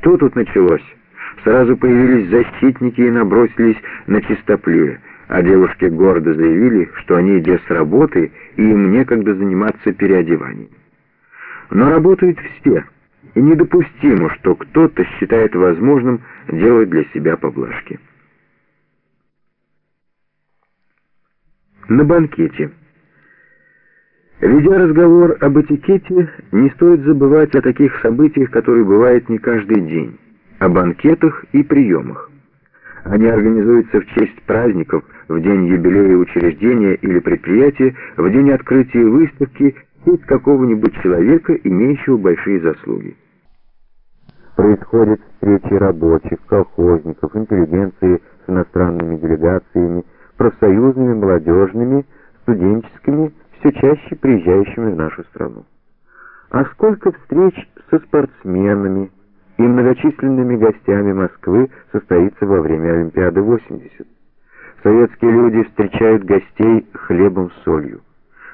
Что тут началось? Сразу появились защитники и набросились на чистоплюя, а девушки гордо заявили, что они идут с работы и им некогда заниматься переодеванием. Но работают все, и недопустимо, что кто-то считает возможным делать для себя поблажки. На банкете. Ведя разговор об этикете, не стоит забывать о таких событиях, которые бывают не каждый день, о банкетах и приемах. Они организуются в честь праздников, в день юбилея учреждения или предприятия, в день открытия выставки, честь какого-нибудь человека, имеющего большие заслуги. Происходят встречи рабочих, колхозников, интеллигенции с иностранными делегациями, профсоюзными, молодежными, студенческими, все чаще приезжающими в нашу страну. А сколько встреч со спортсменами и многочисленными гостями Москвы состоится во время Олимпиады 80. Советские люди встречают гостей хлебом с солью.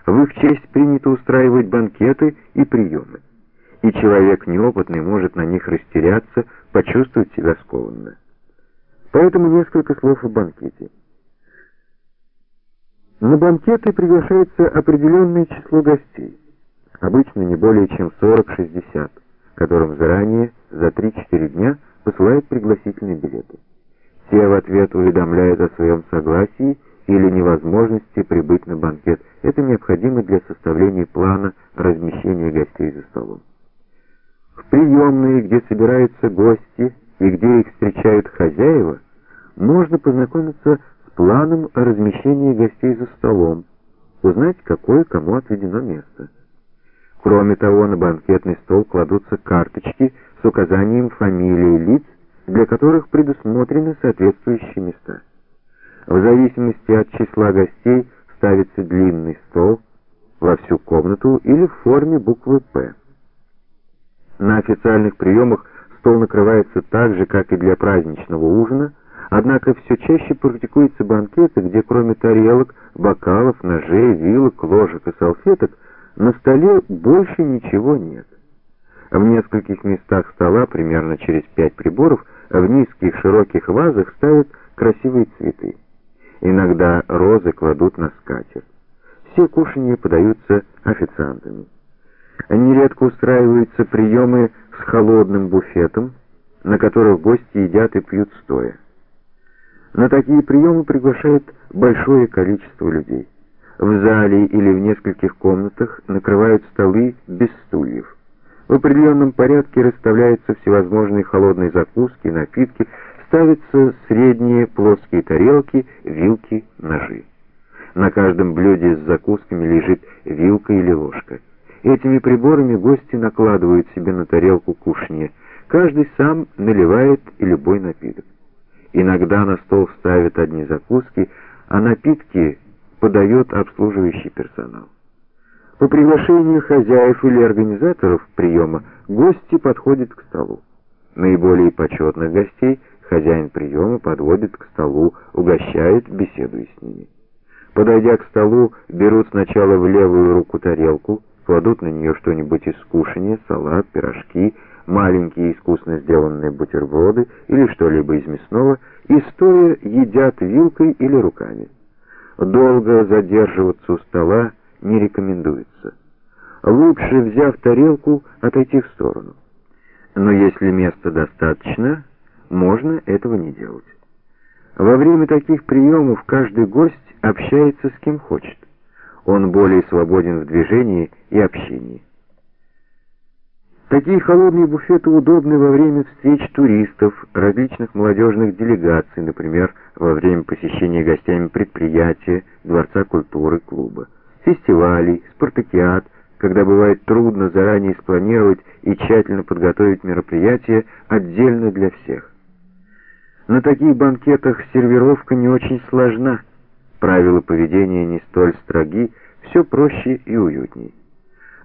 В их честь принято устраивать банкеты и приемы. И человек неопытный может на них растеряться, почувствовать себя скованно. Поэтому несколько слов о банкете. На банкеты приглашается определенное число гостей, обычно не более чем 40-60, которым заранее за 3-4 дня посылают пригласительные билеты. Те в ответ уведомляют о своем согласии или невозможности прибыть на банкет. Это необходимо для составления плана размещения гостей за столом. В приемные, где собираются гости и где их встречают хозяева, можно познакомиться планом размещения гостей за столом, узнать, какое кому отведено место. Кроме того, на банкетный стол кладутся карточки с указанием фамилии лиц, для которых предусмотрены соответствующие места. В зависимости от числа гостей ставится длинный стол во всю комнату или в форме буквы «П». На официальных приемах стол накрывается так же, как и для праздничного ужина, Однако все чаще практикуются банкеты, где кроме тарелок, бокалов, ножей, вилок, ложек и салфеток на столе больше ничего нет. В нескольких местах стола, примерно через пять приборов, в низких широких вазах ставят красивые цветы. Иногда розы кладут на скатерть. Все кушанья подаются официантами. Нередко устраиваются приемы с холодным буфетом, на которых гости едят и пьют стоя. На такие приемы приглашают большое количество людей. В зале или в нескольких комнатах накрывают столы без стульев. В определенном порядке расставляются всевозможные холодные закуски, напитки, ставятся средние плоские тарелки, вилки, ножи. На каждом блюде с закусками лежит вилка или ложка. Этими приборами гости накладывают себе на тарелку кушанье. Каждый сам наливает и любой напиток. Иногда на стол ставят одни закуски, а напитки подает обслуживающий персонал. По приглашению хозяев или организаторов приема гости подходят к столу. Наиболее почетных гостей хозяин приема подводит к столу, угощает, беседуя с ними. Подойдя к столу, берут сначала в левую руку тарелку, кладут на нее что-нибудь из кушания, салат, пирожки, маленькие искусно сделанные бутерброды или что-либо из мясного и стоя едят вилкой или руками. Долго задерживаться у стола не рекомендуется. Лучше, взяв тарелку, отойти в сторону. Но если места достаточно, можно этого не делать. Во время таких приемов каждый гость общается с кем хочет. Он более свободен в движении и общении. Такие холодные буфеты удобны во время встреч туристов, различных молодежных делегаций, например, во время посещения гостями предприятия, дворца культуры, клуба, фестивалей, спартакиад, когда бывает трудно заранее спланировать и тщательно подготовить мероприятие отдельно для всех. На таких банкетах сервировка не очень сложна, правила поведения не столь строги, все проще и уютней.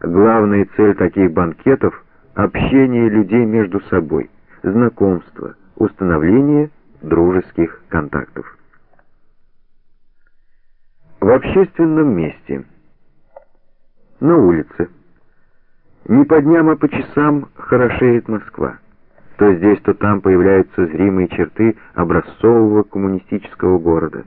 Главная цель таких банкетов – общение людей между собой, знакомство, установление дружеских контактов. В общественном месте. На улице. Не по дням, а по часам хорошеет Москва. То здесь, то там появляются зримые черты образцового коммунистического города.